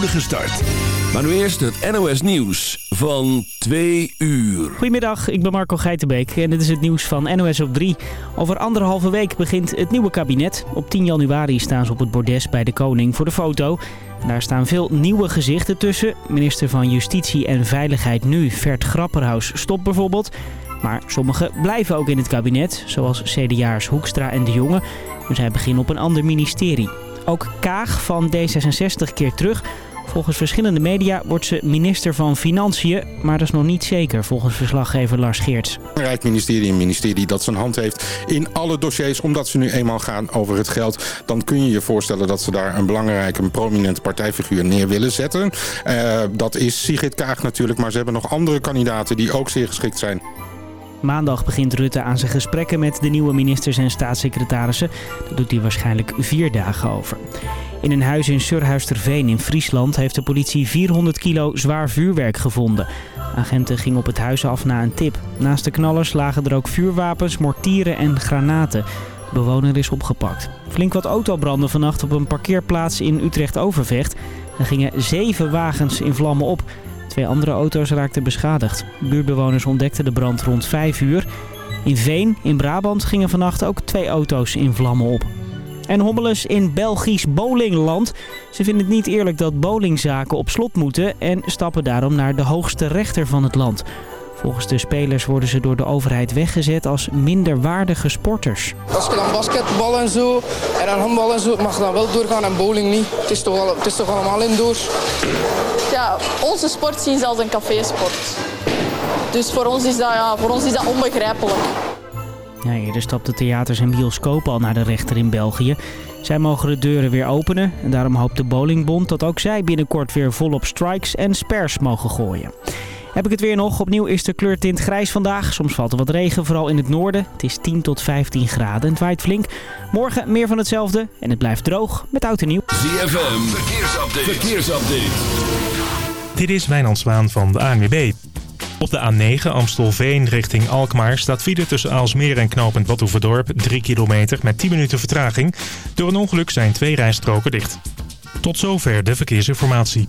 start. Maar nu eerst het NOS Nieuws van 2 uur. Goedemiddag, ik ben Marco Geitenbeek en dit is het nieuws van NOS op 3. Over anderhalve week begint het nieuwe kabinet. Op 10 januari staan ze op het bordes bij de koning voor de foto. daar staan veel nieuwe gezichten tussen. Minister van Justitie en Veiligheid nu, Vert Grapperhaus, stopt bijvoorbeeld. Maar sommigen blijven ook in het kabinet, zoals CDA'ers Hoekstra en De Jonge. Maar zij beginnen op een ander ministerie. Ook Kaag van D66 keert terug. Volgens verschillende media wordt ze minister van Financiën, maar dat is nog niet zeker volgens verslaggever Lars Geerts. Het Rijksministerie, een ministerie dat zijn hand heeft in alle dossiers, omdat ze nu eenmaal gaan over het geld. Dan kun je je voorstellen dat ze daar een belangrijke, een prominente partijfiguur neer willen zetten. Uh, dat is Sigrid Kaag natuurlijk, maar ze hebben nog andere kandidaten die ook zeer geschikt zijn. Maandag begint Rutte aan zijn gesprekken met de nieuwe ministers en staatssecretarissen. Dat doet hij waarschijnlijk vier dagen over. In een huis in Surhuisterveen in Friesland heeft de politie 400 kilo zwaar vuurwerk gevonden. Agenten gingen op het huis af na een tip. Naast de knallers lagen er ook vuurwapens, mortieren en granaten. De bewoner is opgepakt. Flink wat autobranden vannacht op een parkeerplaats in Utrecht-Overvecht. Er gingen zeven wagens in vlammen op. Twee andere auto's raakten beschadigd. Buurbewoners ontdekten de brand rond 5 uur. In Veen, in Brabant, gingen vannacht ook twee auto's in vlammen op. En hommeles in Belgisch bowlingland. Ze vinden het niet eerlijk dat bowlingzaken op slot moeten en stappen daarom naar de hoogste rechter van het land. Volgens de spelers worden ze door de overheid weggezet als minderwaardige sporters. Als je dan basketbal en zo en dan handbal en zo mag dan wel doorgaan en bowling niet. Het is toch, al, het is toch allemaal indoors? Ja, onze sport zien ze als een cafésport. Dus voor ons is dat, ja, voor ons is dat onbegrijpelijk. Ja, eerder stapten theaters en bioscopen al naar de rechter in België. Zij mogen de deuren weer openen en daarom hoopt de bowlingbond dat ook zij binnenkort weer volop strikes en spares mogen gooien. Heb ik het weer nog. Opnieuw is de kleurtint grijs vandaag. Soms valt er wat regen, vooral in het noorden. Het is 10 tot 15 graden en het waait flink. Morgen meer van hetzelfde en het blijft droog met oud en nieuw. ZFM, verkeersupdate. verkeersupdate. Dit is Wijnand Zwaan van de ANWB. Op de A9 Amstelveen richting Alkmaar staat file tussen Aalsmeer en knooppunt Badhoevedorp 3 kilometer met 10 minuten vertraging. Door een ongeluk zijn twee rijstroken dicht. Tot zover de verkeersinformatie.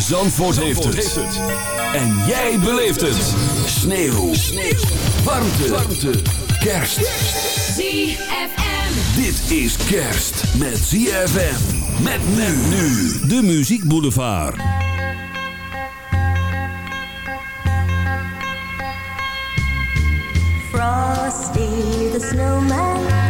Zandvoort, heeft, het. En jij beleeft het. Sneeuw. Sneeuw. Warmte. Warmte. Kerst. ZFM. Dit is kerst met ZFM. Met men nu. De Muziek Boulevard. Frosty the snowman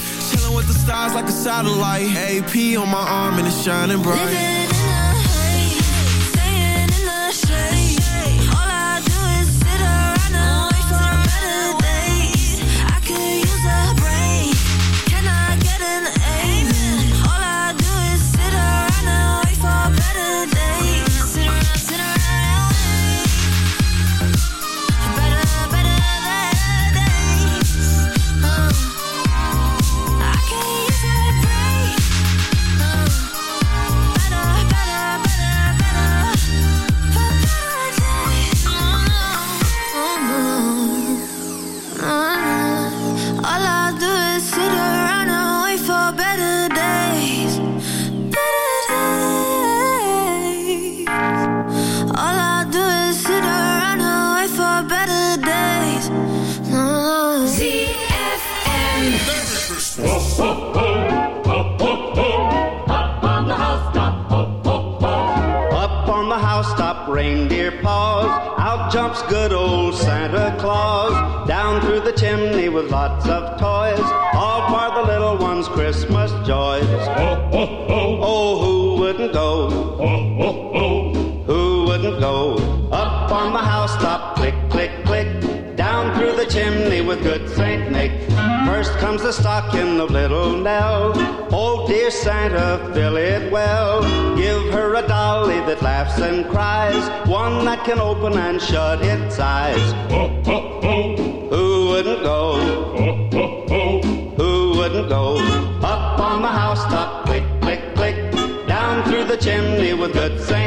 With the stars like a satellite. AP on my arm and it's shining bright. Living in the haze, staying in the shade. Lots of toys. All for the little ones' Christmas joys. Oh, oh, oh. oh who wouldn't go? Oh, oh, oh. Who wouldn't go? Up on the housetop, click, click, click. Down through the chimney with good Saint Nick. First comes the stocking of little Nell. Oh, dear Santa, fill it well. Give her a dolly that laughs and cries. One that can open and shut its eyes. Who Go? Up on the housetop, click, click, click. Down through the chimney with good Saint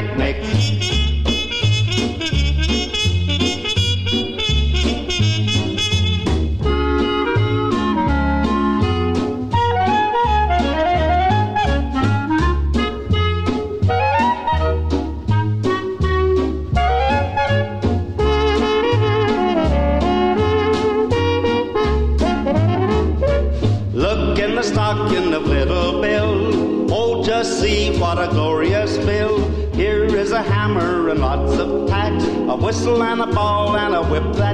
whip that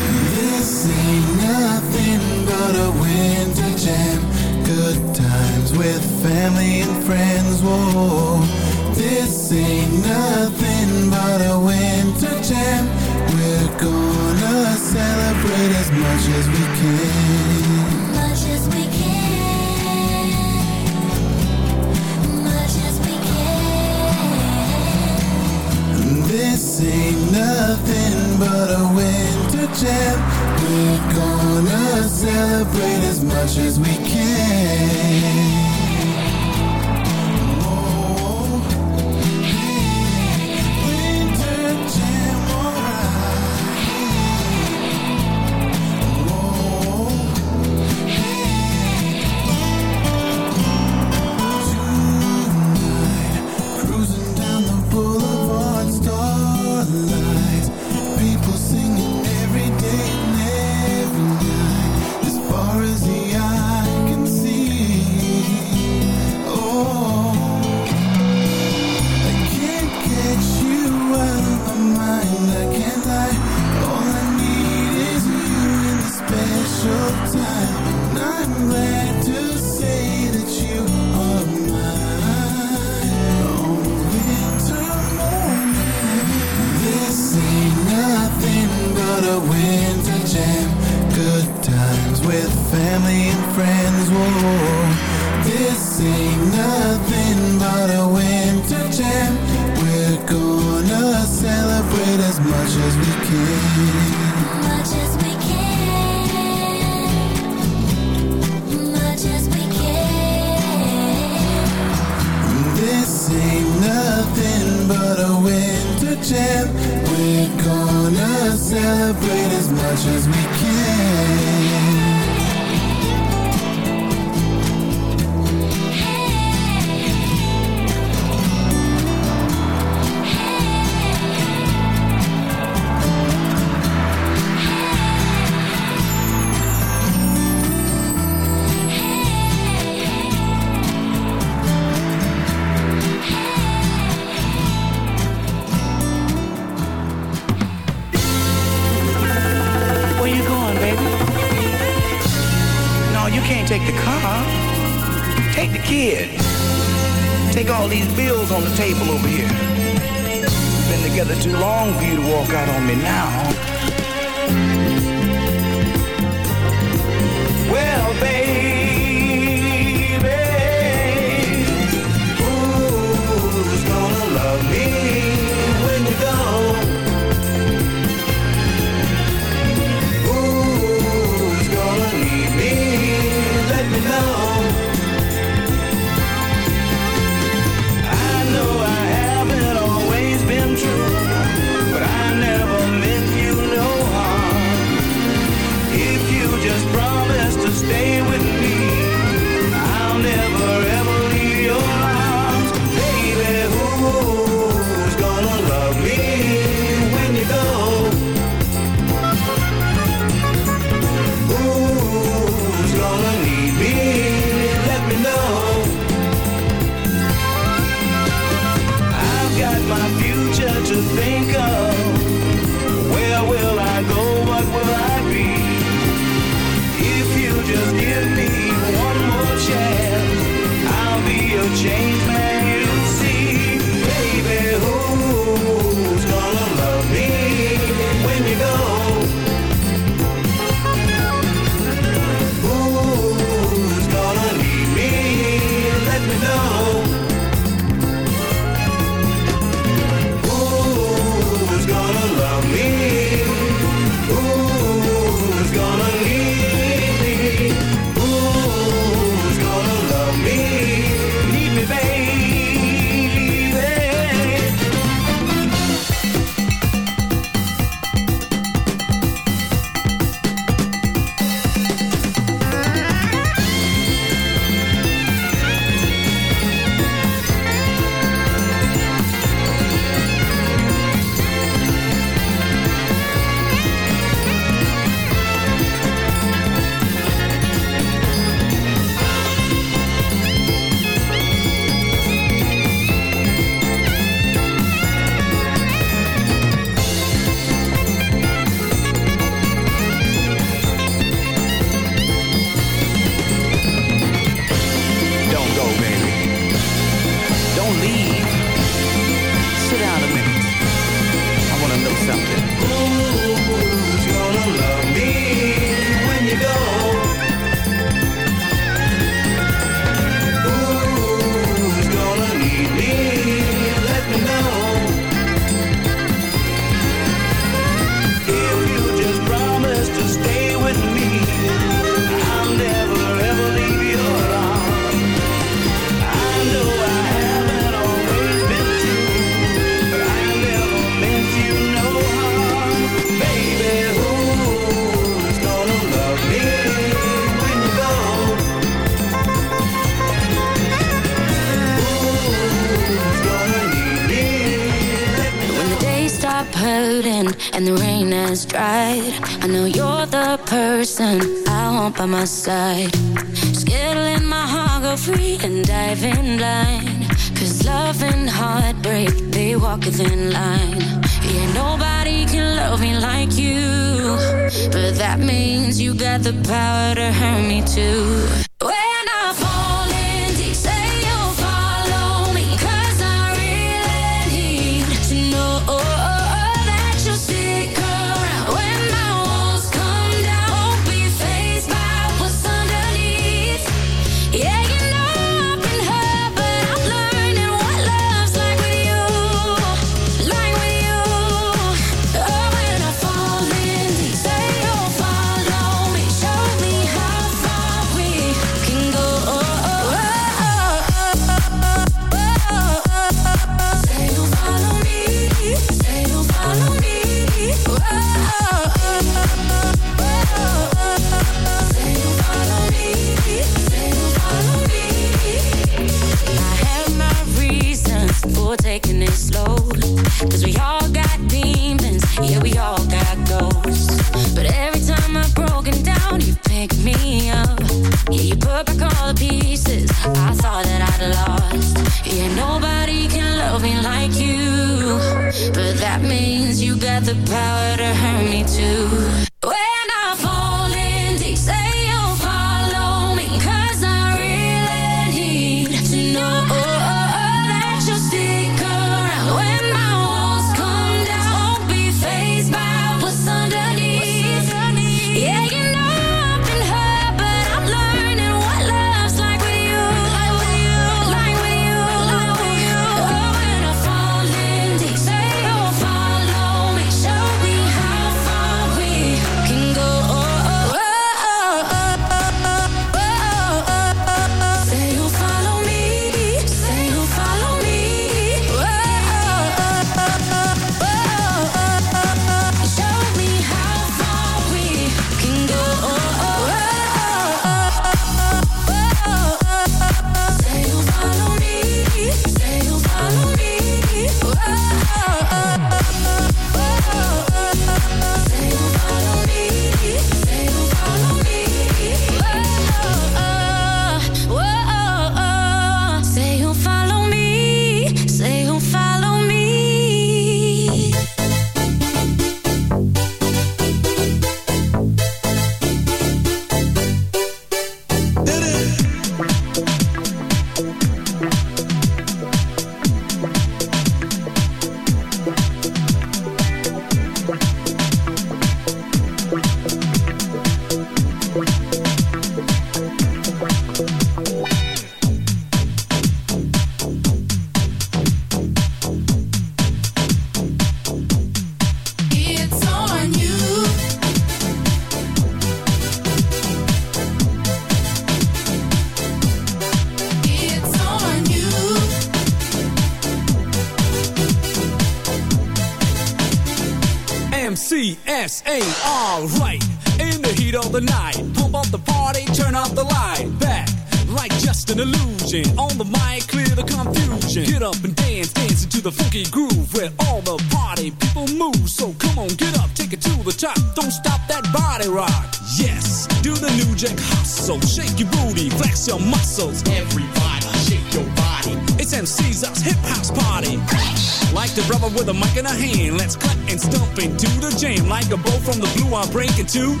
The mic in our hand. Let's cut and stomp into the jam. Like a bow from the blue, I'll break it too.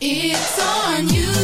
It's on you.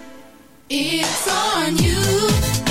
It's on you.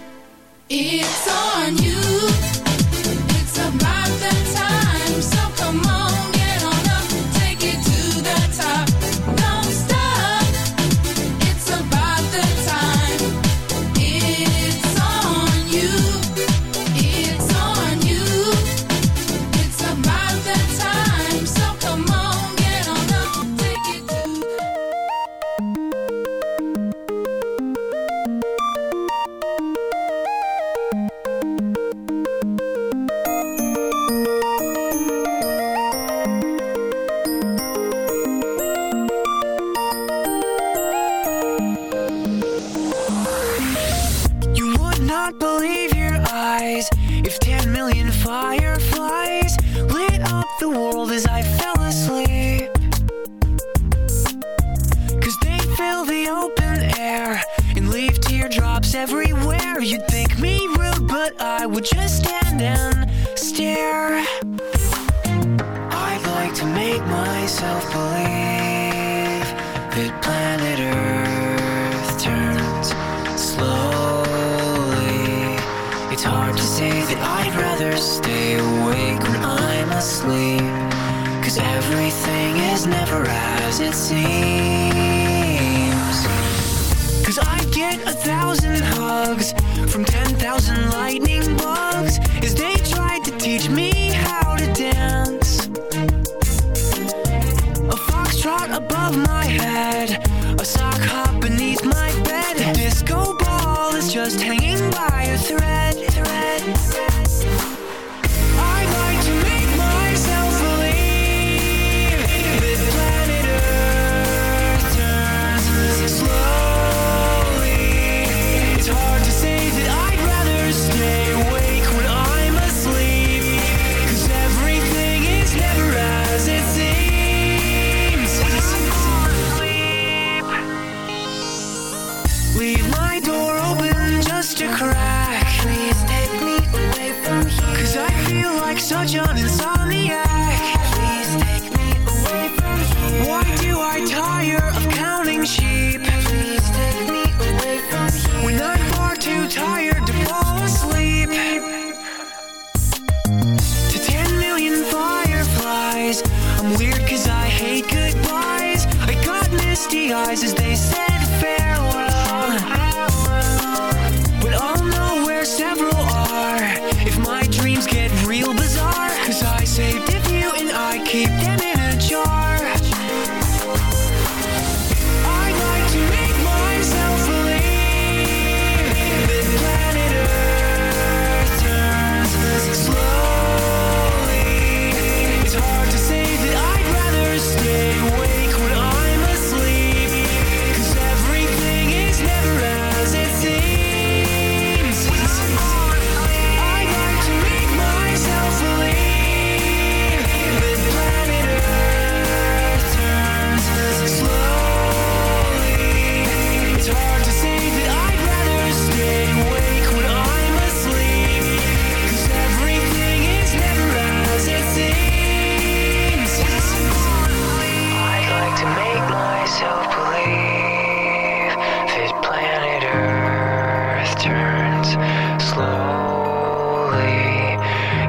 It's on you.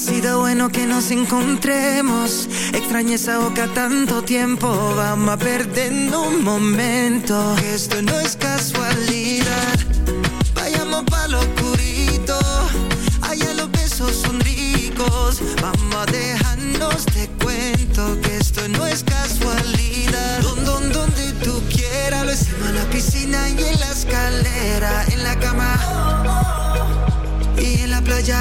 Sido bueno que nos encontremos. Extrañé esa boca tanto tiempo. Vamos a perdiendo un momento. Que esto no es casualidad. Vayamos pa' lo oscurito. Allá los besos son ricos. Vamos a dejarnos de cuento. Que esto no es casualidad. Don, don, donde tú quieras. Lo hicimos en la piscina y en la escalera. En la cama y en la playa.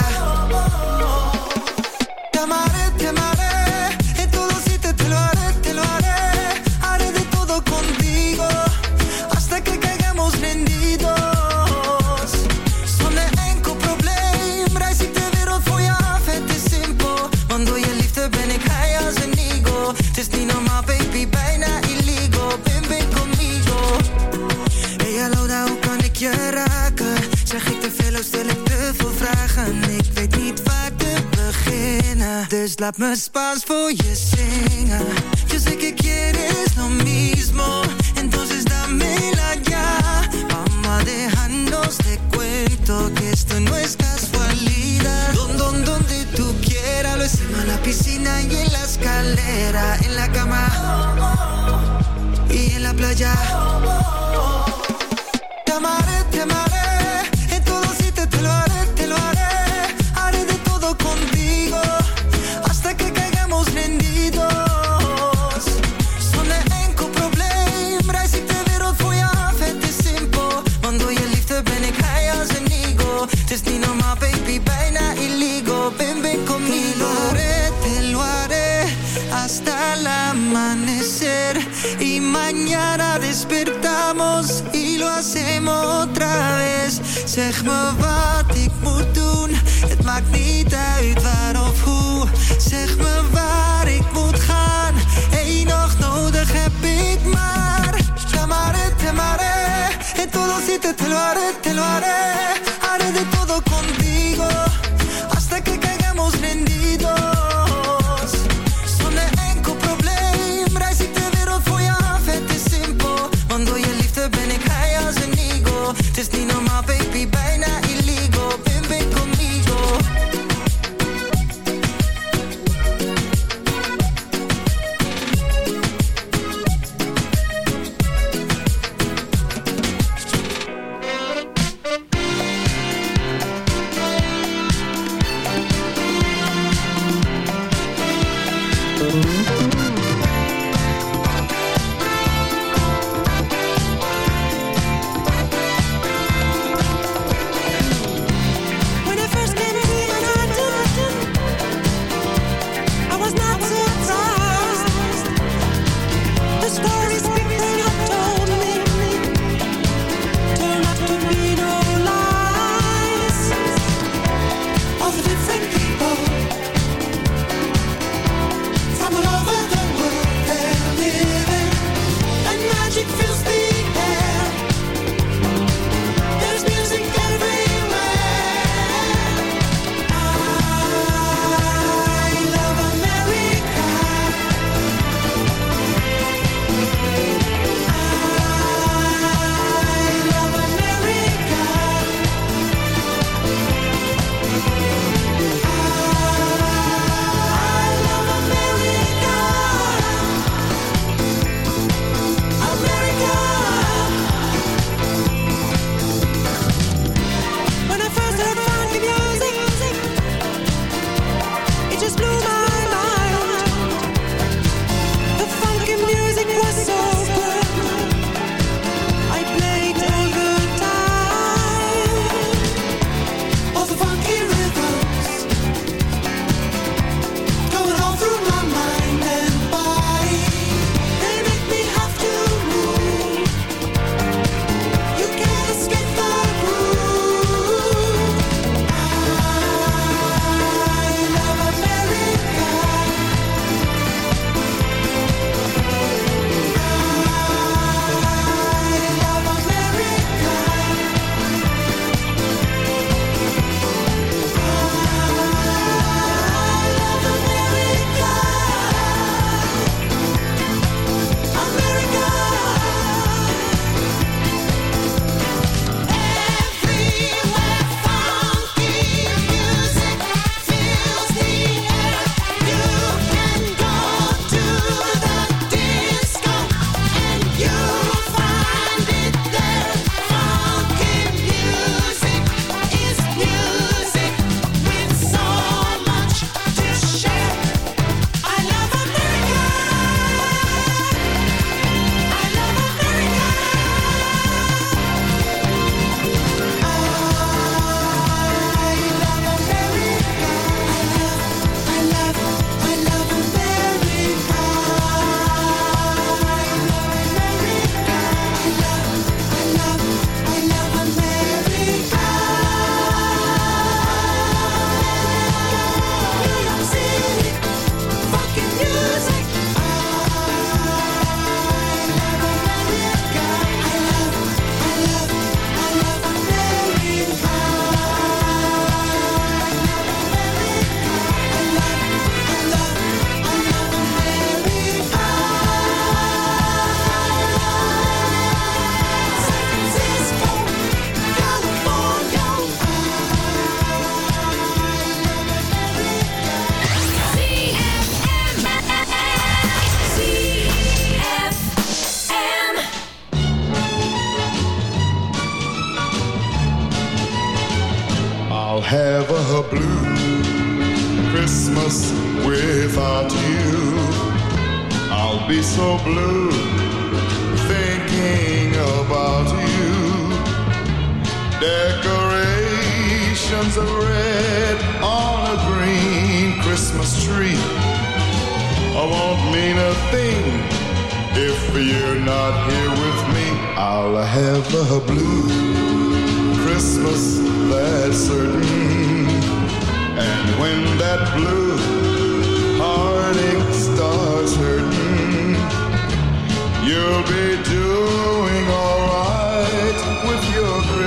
Spaas voor je zingen. Yo sé que quieres lo mismo. Entonces dámela ya. Vamos a de cuento que esto no es casualidad. Don, don, donde tú quieras. Lo hicimos en la piscina y en la escalera. En la cama y en la playa. Zeg me wat ik moet doen, het maakt niet uit waar of hoe. Zeg me waar ik moet gaan, één nacht nodig heb ik maar. Te te amaré, en todo sitio te lo haré, te lo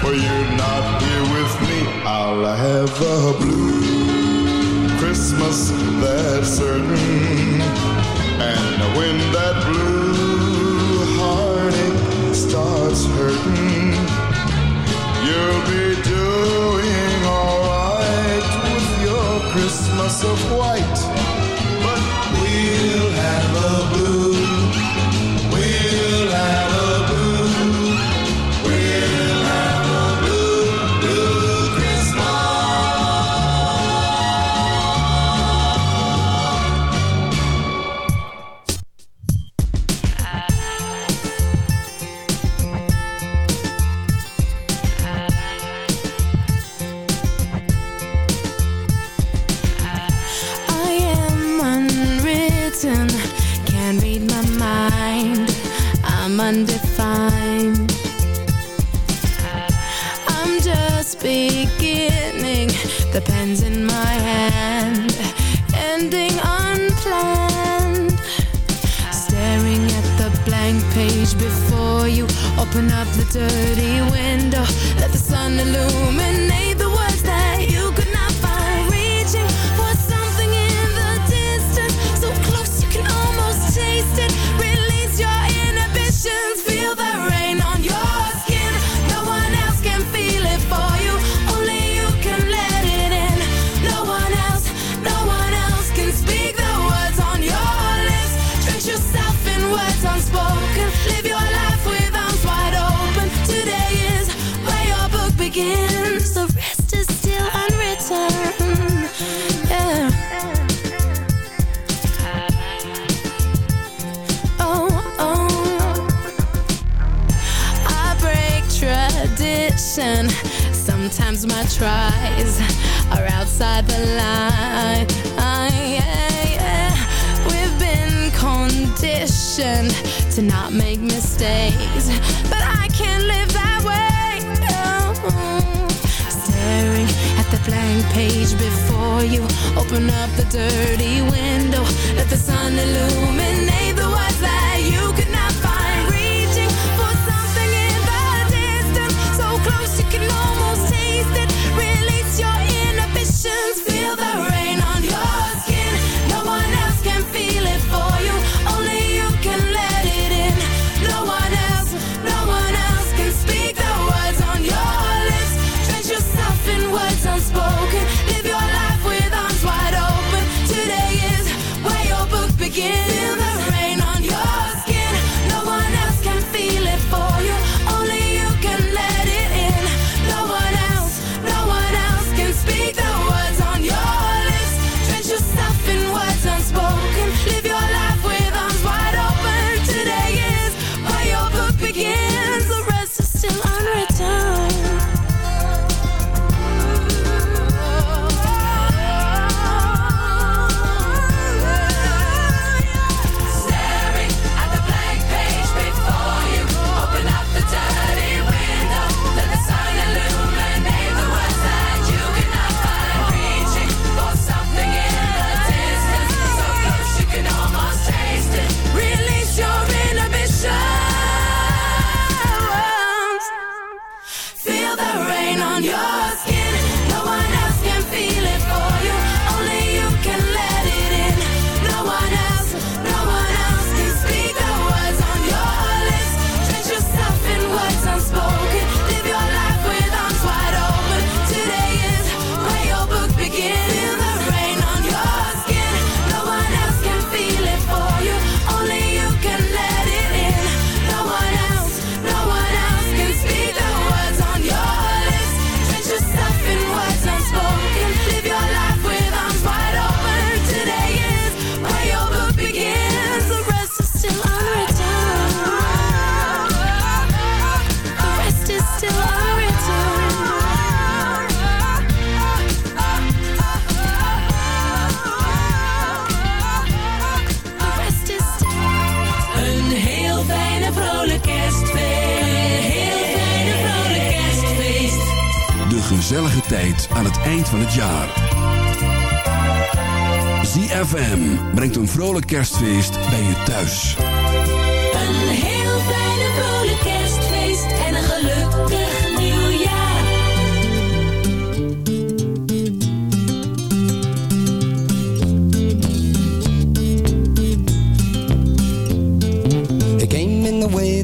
for you're not here with me. I'll have a blue Christmas, that's certain. And when that blue heartache starts hurting, you'll be doing alright with your Christmas of white. inside the line. Yeah, yeah. We've been conditioned to not make mistakes, but I can't live that way. No. Staring at the blank page before you, open up the dirty window, let the sun illuminate.